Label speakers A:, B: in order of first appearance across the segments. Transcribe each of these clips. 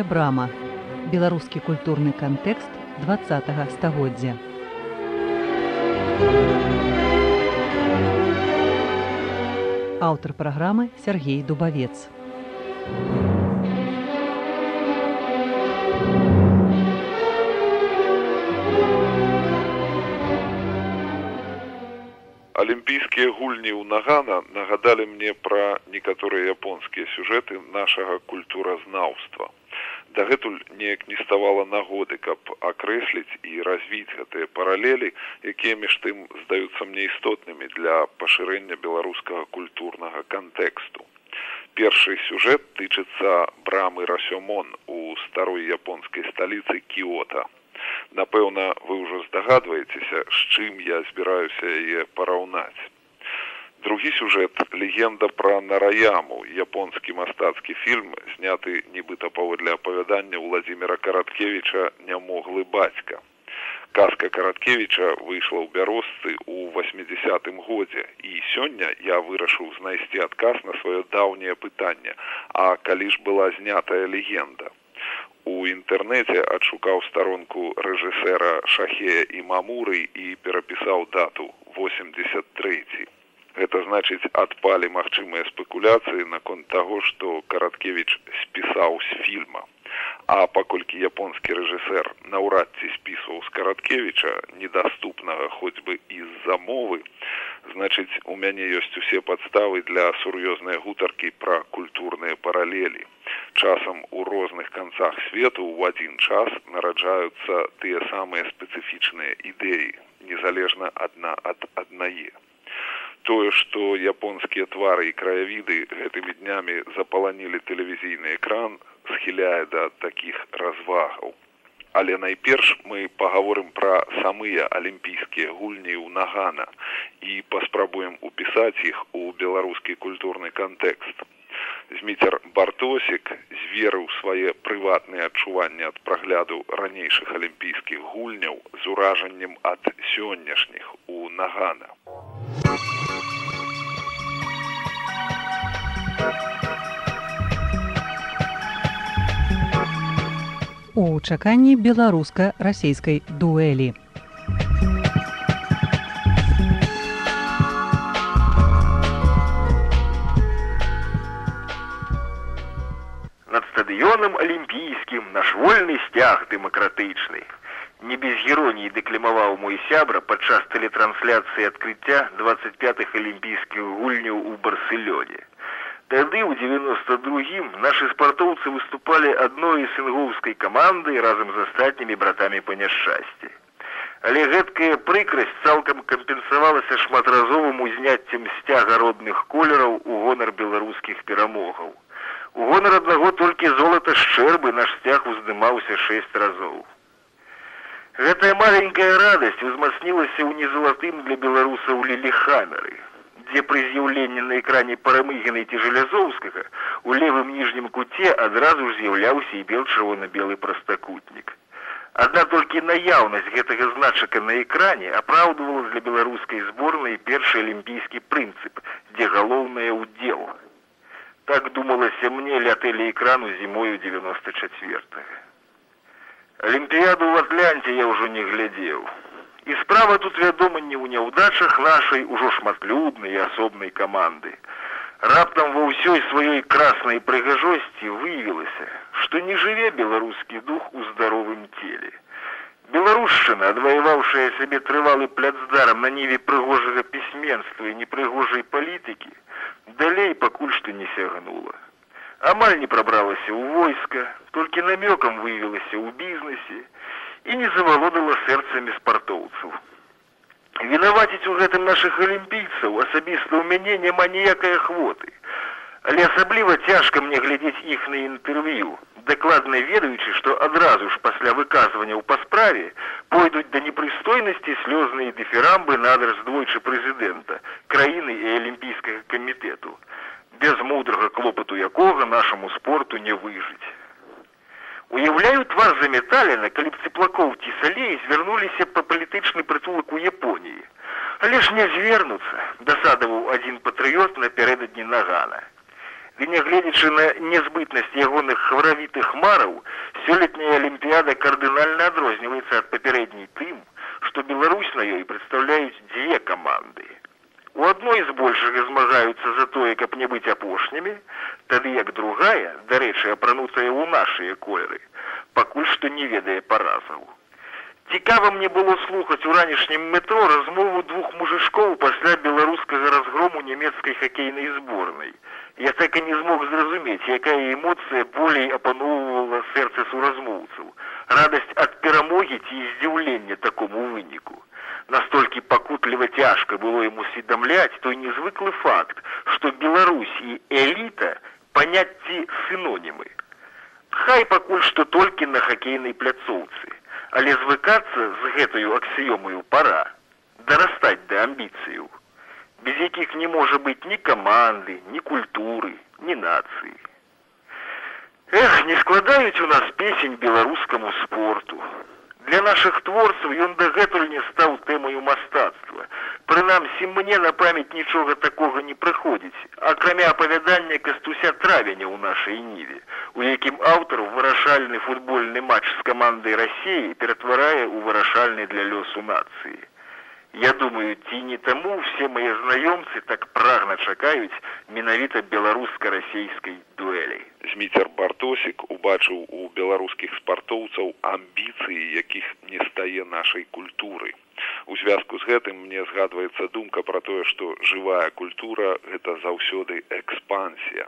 A: Беларуская брама. Беларускі культурны кантэкст 20 стагоддзя. Аўтар праграмы Сергей Дубавец.
B: Алімпійскія гульні ў Нагана нагадалі мне пра некаторыя японскія сюжэты нашага культуразнаўства. Дагэтуль неяк не ставала нагоды, каб акрэсліць і развіць гэтыя паралелі, якія між тым здаюцца мне істотнымі для пашырэння беларускага культурнага кантэксту. Першы сюжэт тычыцца брамы Расёмон у старой японскай сталіцы Кіота напэўна вы ўжо здагадваецеся з чым я збіраюся яе параўнаць другі сюжэт легенда пра нараяму японскі мастацкі фільм зняты нібыта паводле апавядання владимира караткевича нямоглы бацька казка караткевича выйшла ў бярозцы ў восьмидесятым годзе і сёння я вырашыў знайсці адказ на сваё даўняе пытанне а калі ж была знятая легенда? У інтэрнэце адшукаў старонку рэжысэра шахея і мамуры і перапісаў дату 83 гэта значыць адпалі магчымыя спекуляцыі наконт таго што караткевич спісаў з фільма. А паколькі японскі рэжысэр наўрад ці спісваў з караткевича недаступнага хоць бы з-за мовы значыць у мяне ёсць усе падставы для сур'ёзнай гутаркі пра культурныя паралелі. Часам у розных канцах свету ў адзін час нараджаюцца тыя самыя спецыфічныя ідэі незалежна адна ад аднае тое што японскія твары і краявіды гэтымі днямі запаланілі тэлевізійны экран схіляе да такіх развагаў. Але найперш мы паговорым пра самыя алімпійскія гульні ў нагана і паспрабуем упісаць іх у беларускі культурны кантэкст зміцер бартосік зверыў свае прыватныя адчуванні ад прагляду ранейшых алімпійскіх гульняў з уражаннем ад сённяшніх у нагана
A: у чаканні беларуска-расійскай дуэлі.
C: Над стадыёнам алімпійскім наш вольны сцяг дэмакратычны. Не без героніі дэклімаваў мой сябра падчас тэлетрансляцыі адкрыцця 25х алімпійскіх гульняў у барсылёне. Тады ў 92м нашы спартоўцы выступалі адной сынгоўскай камандай разам з астатнімі братамі па няшчасці. Але гэткая прыкрасць цалкам кампенсавалася шматразовым узняццем сцяга родных колераў у гонар беларускіх перамогаў. У гонар аднаго толькі золата шчэрбы наш сцяг уздымаўся шэсць разоў. Гэтая маленькая радасць узмацнілася ў незалатым для беларусаў ліліхамеры, дзе пры з'яўленні на экране парамыгенай ці жалязоўскага у левым ніжнім куце адразу ж з'яўляўся і бел чырвона-белы прастакутнік. Адна толькі наяўнасць гэтага значака на экране апраўдывала для беларускай зборнай першы алімпійскі прынцып, дзе галоўнае ўдзел так думалася мне ля тэлеэкрану зімою 94 -го. Алімпіяду в Атлянце я ўжо не глядзеў. І справа тут вядома не ў няўдачах нашай ужо шматлюднай асобнай каманды. Раптам ва ўсёй сваёй краснай прыгажосці выявілася, што не жыве беларускі дух у здаровым целе. Беларушчына, адваяваўшая сябе трывалы пляцдарам на ніве прыгожага пісьменства і непрыгожай палітыкі, далей пакуль што не сягнула. Амаль не прабралася ў войска, толькі намёкам выявілася ў бізнесе і не завалодала сэрцамі спартоўцаў. Вінаваціць у гэтым нашых алімпійцаў асабіста ў мяне няма ніякай ахвоты. Але асабліва цяжка мне глядзець іх на інтэрв'ю, дакладна ведаючы, што адразу ж пасля выказванняў па справе пойдуць да непрыстойнасці слёзныя дыферамбы на адрас двойчы прэзідэнта, краіны і алімпійскага камітэту, без мудрага клопату якога нашаму спорту не выжыць. Уяўляю твар заметалена, калі б цеплакоў ці салей звярнуліся па палітычны прытулак у Японіі. Але ж не звернуцца, дасадаваў адзін патрыёт напярэдадні нагана. Ды нягледзячы на нязбытнасць ягоных хваравітых мараў, сёлетняя алімпіяда кардынальна адрозніваецца ад папярэдняй тым, што Беларусь на ёй прадстаўляюць дзве каманды. У адной збольшага змагаюцца за тое, каб не быць апошнімі, тады як другая, дарэчы, апранутая ў нашыя колеры, пакуль што не ведае паразаў. Цікава мне было слухаць у ранішнім метро размову двух мужышкоў пасля беларускага разгрому нямецкай хакейнай зборнай. Я так і не змог зразумець, якая эмоцыя болей апаноўвала сэрца суразмоўцаў. Радасць ад перамогі ці здзіўлення такому выніку. Настолькі пакутліва цяжка было ему сведамляць той незвыклы факт, што Беларусь і эліта паняцці сынонімы. Хай пакуль што толькі на хакейнай пляцоўцы. Але звыкацца з гэтаю аксіёмаю пара дарастаць да амбіцыяў. Без якіх не можа быць ні каманды ні культуры ні нацыі. Эх не складаюць у нас песень беларускаму спорту для наших творцаў ён дагэтуль не стаў тэмаю мастацтва. Прынамсі мне на памяць нічога такога не прыходзіць акрамя апавядання кастуся травеня ў нашай ніве у якім аўтар вырашальны футбольны матч з камандай рассіі ператварае ў вырашальны для лёсу нацыі Я думаю, ці не таму все мае знаёмцы так прагна чакаюць менавіта беларуска-расійскай дуэлі.
B: Зміцер Бартосік убачыў у беларускіх спартоўцаў амбіцыі, якіх не стае нашай культуры. У звязку з гэтым мне згадваецца думка пра тое, што жывая культура гэта заўсёды экспансія.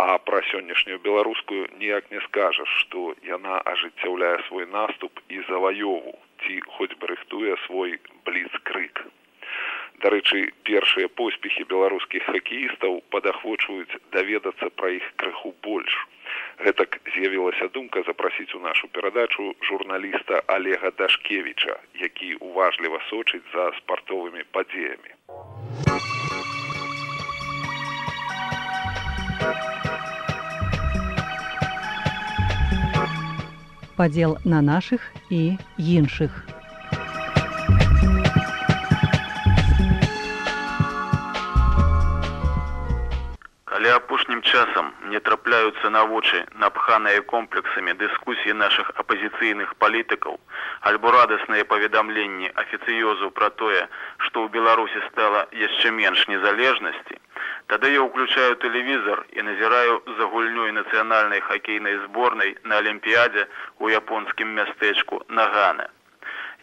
B: А пра сённяшнюю беларускую ніяк не скажаш, што яна ажыццяўляе свой наступ і заваёву ці хоць бы рыхтуе свой бліцкрык. Дарэчы, першыя поспехі беларускіх хакеістаў падахвочваюць даведацца пра іх крыху больш. Гэтак з'явілася думка запрасіць у нашу перадачу журналіста Олега Дашкевіча, які уважліва сочыць за спартовымі падзеямі.
A: Падзел на нашых і іншых.
D: Калі апошнім часам не трапляюцца на вочы напханыя комплексамі дыскусіі нашых апазіцыйных палітыкаў, альбо радасныя паведамленні афіцыёзу пра тое, што ў Беларусі стала яшчэ менш незалежнасці, Тады я ўключаю тэлевізор і назіраю за гульнёй нацыянальнай хакейнай зборнай на алімпіядзе ў японскім мястэчку Нагана.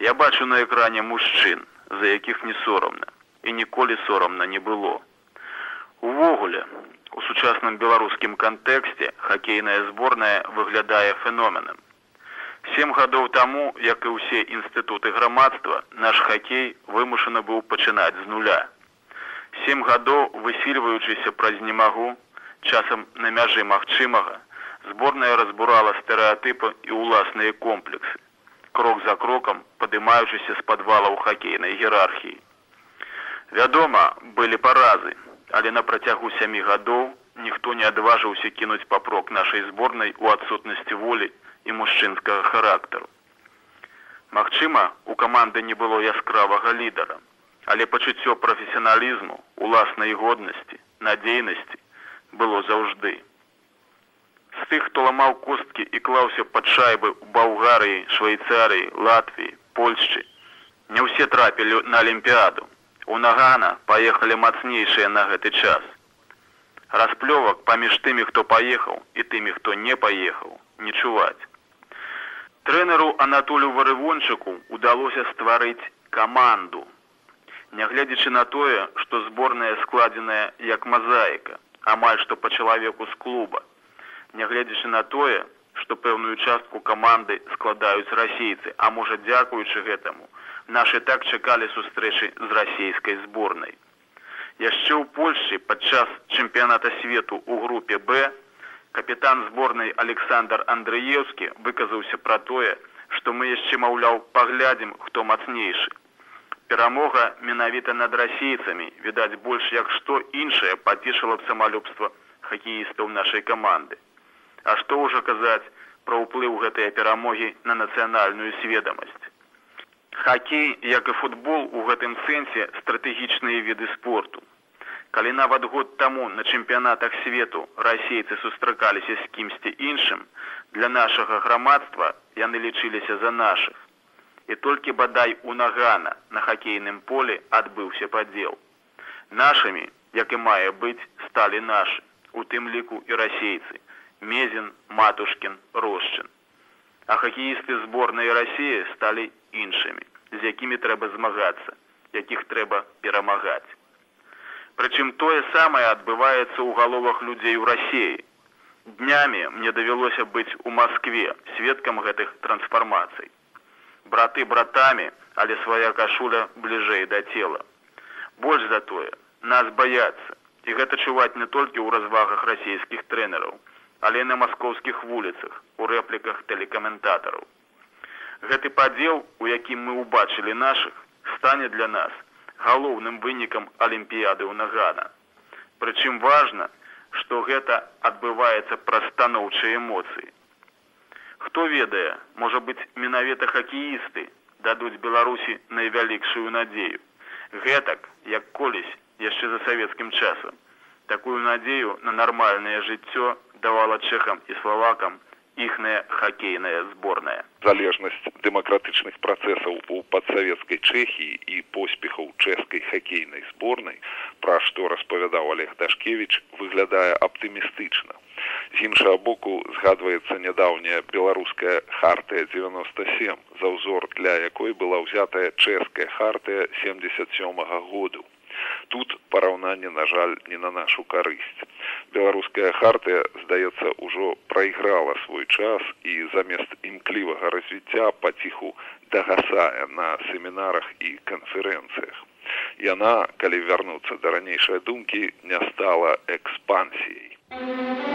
D: Я бачу на экране мужчын, за якіх не сорамна і ніколі сорамна не было. Увогуле, у сучасным беларускім кантэксце хакейная зборная выглядае феноменам. Сем гадоў таму, як і ўсе інстытуты грамадства, наш хакей вымушаны быў пачынаць з нуля. Сем гадоў высільваючыся праз не магу, часам на мяжы магчымага, зборная разбурала стэеатыпы і ўласныя комплексы, крок за крокам падымаючыся з падвалаў хакейнай іерархіі. Вядома, былі паразы, але на працягу сямі гадоў ніхто не адважыўся кінуць папрок нашай зборнай у адсутнасці волі і мужчынскага характару. Магчыма, у каманды не было яскравага лідара, але пачуццё прафесіяналізму уласнай годнасці надзейнасці было заўжды. З тых хто ламаў косткі і клаўся пад шайбы ў балгарыі швейцарыі латвіі польшчы не ўсе трапілі на алімпіяду. У нагана паехалі мацнейшыя на гэты час. Расплёвак паміж тымі хто паехаў і тымі хто не паехаў не чуваць. Трэнеру анатолю варывончыку удалося стварыць каманду Нягледзячы на тое, што зборная складзеная як мазаіка, амаль што па чалавеку з клуба. Нягледзячы на тое, што пэўную частку каманды складаюць расейцы, а можа дзякуючы гэтаму, нашы так чакалі сустрэчы з расійскай зборнай. Яшчэ ў Польшчы падчас чэмпіяната свету ў групе Б капітан зборнай Александр Андрэеўскі выказаўся пра тое, што мы яшчэ маўляў паглядзім, хто мацнейшы перамога менавіта над расейцамі відаць больш як што іншае пацішыла б самалюбства хакеістаў нашай каманды. А што ўжо казаць пра ўплыў гэтыя перамогі на нацыянальную сведамасць? Хакей як і футбол у гэтым сэнсе стратэгічныя віды спорту. Калі нават год таму на чэмпіянатах свету расейцы сустракаліся з кімсьці іншым, для нашага грамадства яны лічыліся за нашых. І толькі бадай у нагана на хакейным полі адбыўся падзел. Нашымі, як і мае быць, сталі нашы, у тым ліку і расейцы, Мезін, Матушкін, Росчын. А хакеісты зборнай рассіі сталі іншымі, з якімі трэба змагацца, якіх трэба перамагаць. Прычым тое самае адбываецца ў галовах людзей у рассеі. Днямі мне давялося быць у Маскве сведкам гэтых трансфармацый. Браты братамі, але свая кашуля бліжэй да цела. Больш за тое, нас баяцца, і гэта чуваць не толькі ў развагах расійскіх трэнераў, але на маскоўскіх вуліцах, у рэпліках тэлекаментатараў. Гэты падзел, у якім мы ўбачылі нашых, стане для нас – галоўным вынікам алімпіяды ў нагана. Прычым важна, што гэта адбываецца праз станоўчыя эмоцыі. Хто ведае, можа быць менавіта хакеісты дадуць беларусі найвялікшую надзею. Гэтак, як колісь яшчэ за савецкім часам. Такую надзею на нармальнае жыццё давала чэхам і славакам іхная хакейная зборная
B: залежнасць дэмакратычных працэсаў у падсавецкай чэхіі і поспехаў чэшскай хакейнай зборнай пра што распавядаў олег дашкевич выглядае аптымістычна з іншага боку згадваецца нядаўняя беларуская хартыя девяносто семь за ўзор для якой была ўзятая чэшская хартыя семьдесят сёмага году. Тут параўнанне на жаль не на нашу карысць. Беларуская хартыя здаецца ўжо прайграла свой час і замест імклівага развіцця паціху дагасае на семінарах і канферэнцыях. Яна калі вярнуцца да ранейшай думкі не стала экспансіяй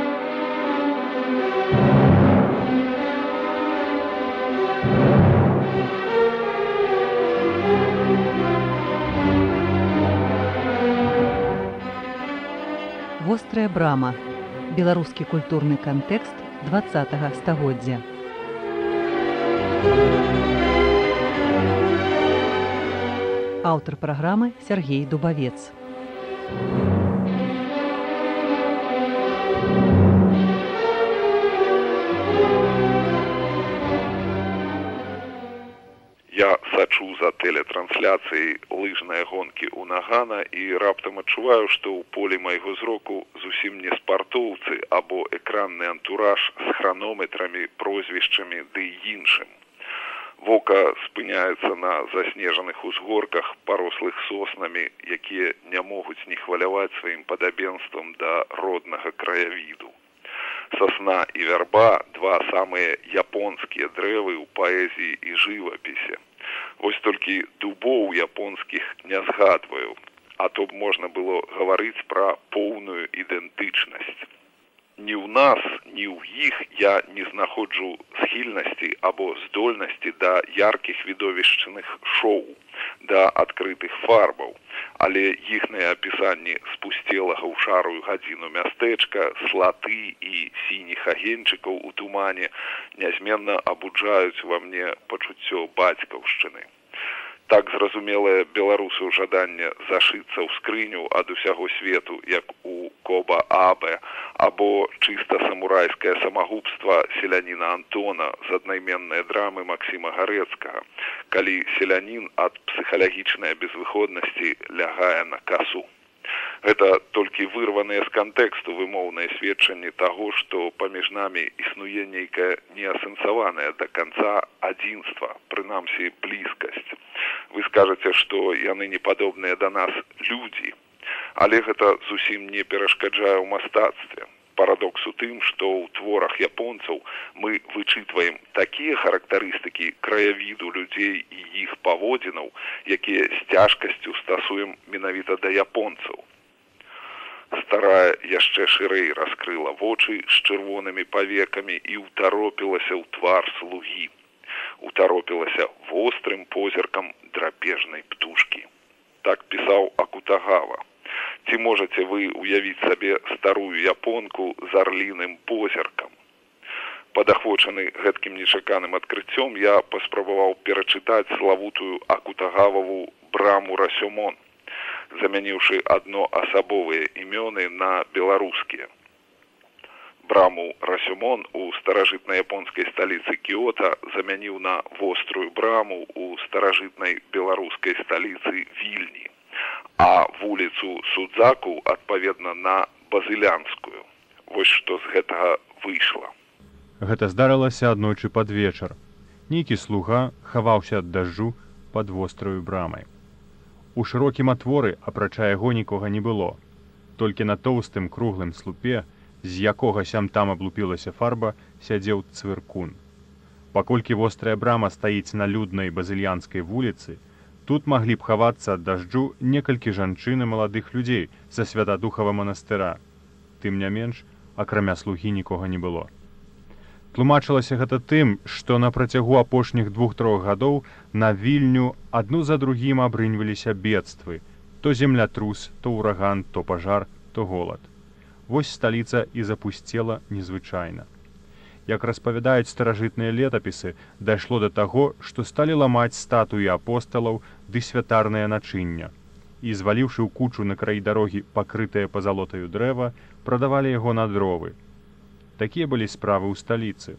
A: вострая брама беларускі культурны кантэкст два стагоддзя. Аўтар праграмы Сергей дубавец
B: сачу за тэлетрансляцыяй лыжныя гонкі ў нагана і раптам адчуваю, што ў полі майго зроку зусім не спартоўцы або экранны антураж з хранометрамі, прозвішчамі ды іншым. Вока спыняецца на заснежаных узгорках парослых соснамі, якія не могуць не хваляваць сваім падабенствам да роднага краявіду сосна і вярба два самыя японскія дрэвы ў паэзіі і жывапісе Вось толькі дубоў японскіх не згадваю, а то б можна было гаварыць пра поўную ідэнтычнасць. Ні ў нас, ні ў іх я не знаходжу схільнасці або здольнасці да яркіх відовішчаных шоу, да адкрытых фарбаў, але іхныя апісанні спусцелага ў шарую гадзіну мястэчка, слаты і сініх агеньчыкаў у тумане нязменна абуджаюць ва мне пачуццё бацькаўшчыны так зразумелае беларусу жаданне зашыцца ў скрыню ад усяго свету як у коба абе або чыста самурайскае самагубства селяніна антона з аднайменнай драмы максіма гарэцкага. Калі селянін ад псіхалагічнай безвыходнасці лягае на касу Гэта толькі вырваныя з кантэксту вымоўныя сведчанні таго, што паміж намі існуе нейкае неасэнсаванае да канца адзінства, прынамсі блізкасць. Вы скажаце, што яны не падобныя да нас людзі, але гэта зусім не перашкаджае ў мастацтве. Парадокс у тым, што ў творах японцаў мы вычытваем такія характарыстыкі краявіду людзей і іх паводзінаў, якія з цяжкасцю стасуем менавіта да японцаў старая яшчэ шырэй раскрыла вочы з чырвонымі павекамі і ўтаропілася ў твар слугі. Утаропілася вострым позіркам драпежнай птушкі. Так пісаў акутагава. Ці можаце вы уявіць сабе старую японку з арліным позіркам? Падахвочаны гэткім нечаканым адкрыццём я паспрабаваў перачытаць славутую акутагававу браму расёмон замяніўшы адно асабовыя імёны на беларускія браму расюмон у старажытнай японскай сталіцы кіота замяніў на вострую браму у старажытнай беларускай сталіцы вільні а вуліцу судзаку адпаведна на базылянскую. Вось што з гэтага выйшла
E: гэта здарылася аднойчы пад вечар. Нейкі слуга хаваўся ад дажджу пад востраю брамай у шырокім атворы апрача яго нікога не было толькі на тоўстым круглым слупе з якога сям там аблупілася фарба, сядзеў цвыркун. Паколькі вострая брама стаіць на люднай базыльянскай вуліцы, тут маглі б хавацца ад дажджу некалькі жанчын і маладых людзей са святадухава манастыра. Тым не менш, акрамя слугі нікога не было. Тлумачылася гэта тым, што на працягу апошніх двух-трох гадоў на вільню адну за другім абрыньваліся бедствы: то землятрус, то ўраган, то пажар, то голад вось сталіца і запусцела незвычайна. Як распавядаюць старажытныя летапісы, дайшло да таго, што сталі ламаць статуі апосталаў ды святарнае начыння. І зваліўшы ў кучу на краі дарогі пакрытае пазалотаю дрэва, прадавалі яго на дровы. Такія былі справы ў сталіцы.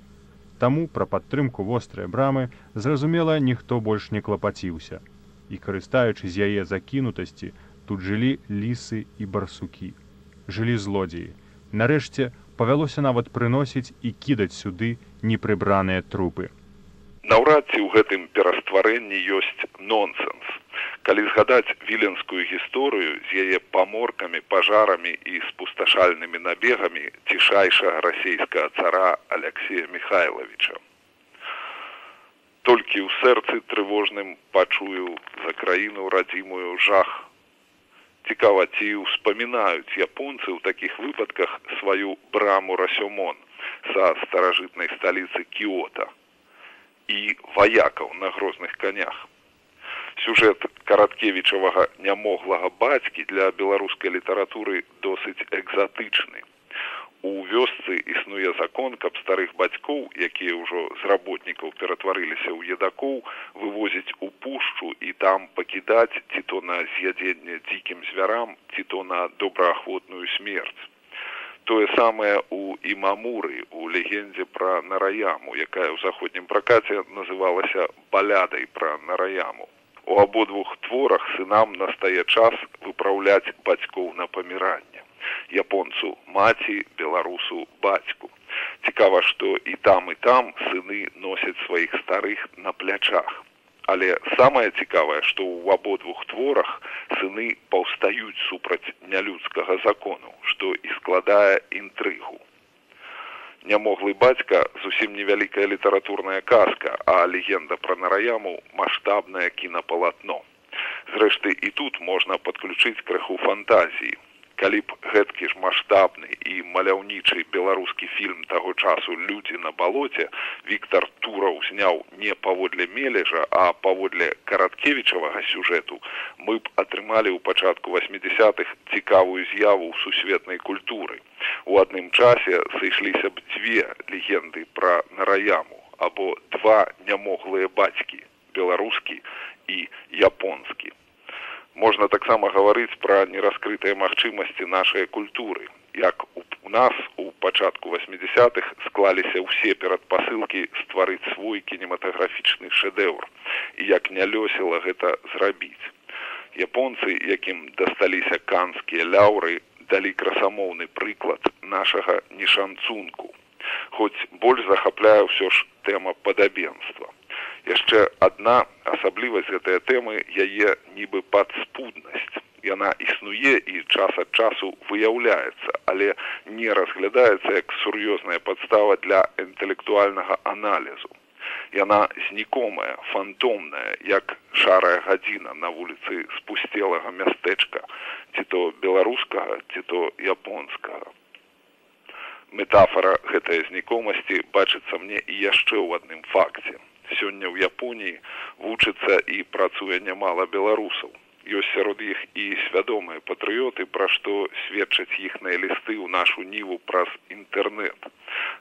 E: Таму пра падтрымку вострыя брамы, зразумела, ніхто больш не клапаціўся. І карыстаючы з яе закінутасці, тут жылі лісы і барсукі жылі злодзеі. Нарэшце павялося нават прыносіць і кідаць сюды непрыбраныя трупы.
B: Наўрад ці ў гэтым перастварэнні ёсць нонсенс. Калі згадаць віленскую гісторыю з яе паморкамі, пажарамі і спусташальнымі набегамі цішайшага расійскага цара Алексея Михайловича. Толькі ў сэрцы трывожным пачую за краіну радзімую жах цікава ці ўспамінаюць японцы ў такіх выпадках сваю браму расёмон са старажытнай сталіцы кіота і ваякаў на грозных канях сюжэт караткевічавага нямоглага бацькі для беларускай літаратуры досыць экзатычны. У вёсцы існуе закон каб старых бацькоў якія ўжо з работнікаў ператварыліся ў едакоў вывозіць у пушчу і там пакідаць ці то на з'ядзенне дзікім звярам ці то на добраахвотную смерць. Тое самае у імамуры у легендзе пра нараяму якая ў заходнім пракаце называлася балядай пра нараяму у абодвух творах сынам настае час выпраўляць бацькоў на паміранне. Японцу маці беларусу бацьку. Цікава што і там і там сыны носяць сваіх старых на плячах. Але самае цікавае што ў абодвух творах сыны паўстаюць супраць нялюдскага закону што і складае інтрыгу нямоглы бацька зусім невялікая літаратурная казка а легенда пра нараяму маштабнае кінапалатно. Зрэшты і тут можна падключыць крыху фантазіі калі б гэткі ж маштабны і маляўнічы беларускі фільм таго часу людзі на балоце Віктор тураў зняў не паводле мележа а паводле караткевічавага сюжэту мы б атрымалі ў пачатку восьмидесятых цікавую з'яву сусветнай культуры. У адным часе сышліся б дзве легенды пра нараяму або два нямоглыя бацькі беларускі і японскі можна таксама гаварыць пра нераскрытыя магчымасці нашай культуры. Як у нас у пачатку восьмидесятых склаліся ўсе перадпасылкі стварыць свой кінематаграфічны шэдэўр. І як не лёсіла гэта зрабіць. Японцы якім дасталіся канскія ляўры далі красамоўны прыклад нашага нешанцунку. Хоць больш захапляе ўсё ж тэма падабенства яшчэ адна асаблівасць гэтыя тэмы яе нібы падспуднасць. Яна існуе і час ад часу выяўляецца але не разглядаецца як сур'ёзная падстава для інтэлектуальнага аналізу. Яна знікомая фантомная як шарая гадзіна на вуліцы спусцелага мястэчка ці то беларускага ці то японскага. Метафора гэтай знікомасці бачыцца мне і яшчэ ў адным факце сёння ў японіі вучыцца і працуе нямала беларусаў ёсць сярод іх і свядомыя патрыёты пра што сведчаць іхныя лісты ў нашу ніву праз інтэрнэт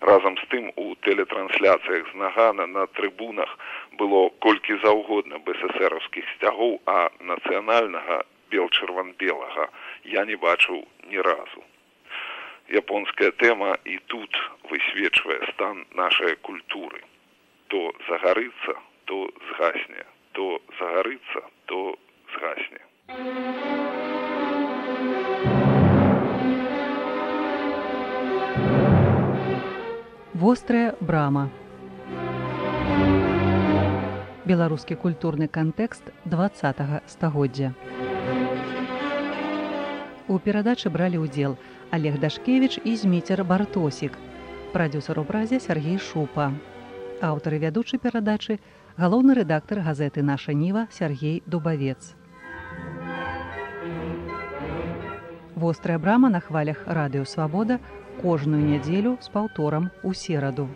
B: разам з тым у тэлетрансляцыях з нагана на трыбунах было колькі заўгодна бСсэраўскіх сцягоў а нацыянальнага бел-чырван белага я не бачыў ні разу. Японская тэма і тут высвечвае стан нашай культуры. То загарыцца, то згасне, то загарыцца, то згасне.
A: Вострая брама. Беларускі культурны кантэкст два стагоддзя. У перадачы бралі ўдзел Олег Дашкевіч і зміцер Бартосік, прадюсер образе Сергій Шупа. Аўтары вядучай перадачы галоўны рэдактар газеты наша ніва Сергей Дубавец. Вострая брама на хвалях радыёвабода кожную нядзелю з паўторам у сераду.